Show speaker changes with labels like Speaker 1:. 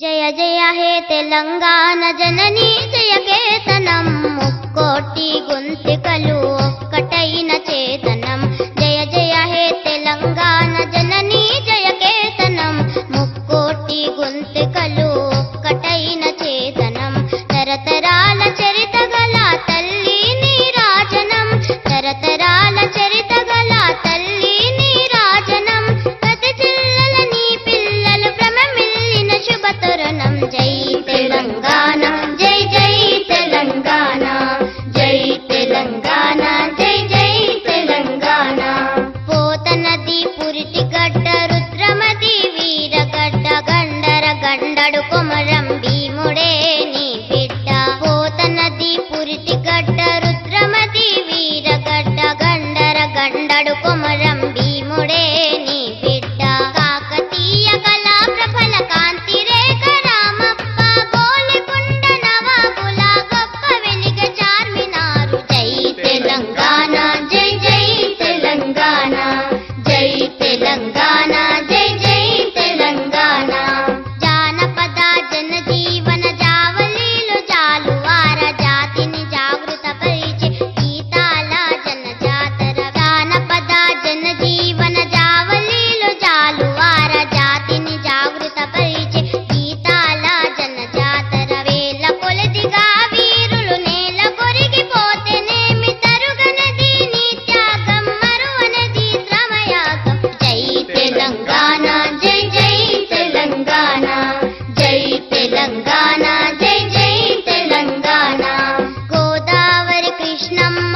Speaker 1: जय जय हे तेलङ्गान जननी जय जये तेलङ्गाना जय जय तेलङ्गाना गोदावर कृष्णम्